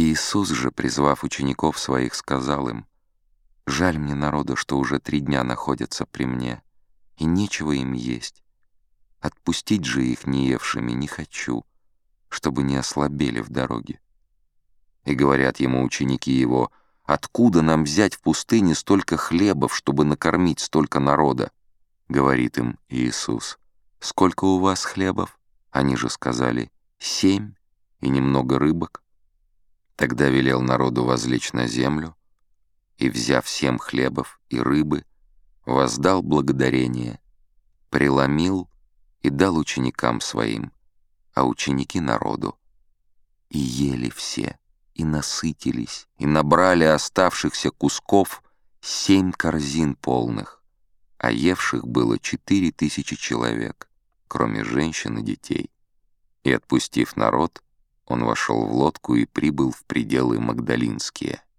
Иисус же, призвав учеников своих, сказал им, «Жаль мне народа, что уже три дня находятся при мне, и нечего им есть. Отпустить же их неевшими не хочу, чтобы не ослабели в дороге». И говорят ему ученики его, «Откуда нам взять в пустыне столько хлебов, чтобы накормить столько народа?» Говорит им Иисус, «Сколько у вас хлебов?» Они же сказали, «Семь и немного рыбок». Тогда велел народу возлечь на землю, и, взяв семь хлебов и рыбы, воздал благодарение, преломил и дал ученикам своим, а ученики народу. И ели все, и насытились, и набрали оставшихся кусков семь корзин полных, а евших было четыре тысячи человек, кроме женщин и детей. И, отпустив народ, он вошел в лодку и прибыл в пределы Магдалинские —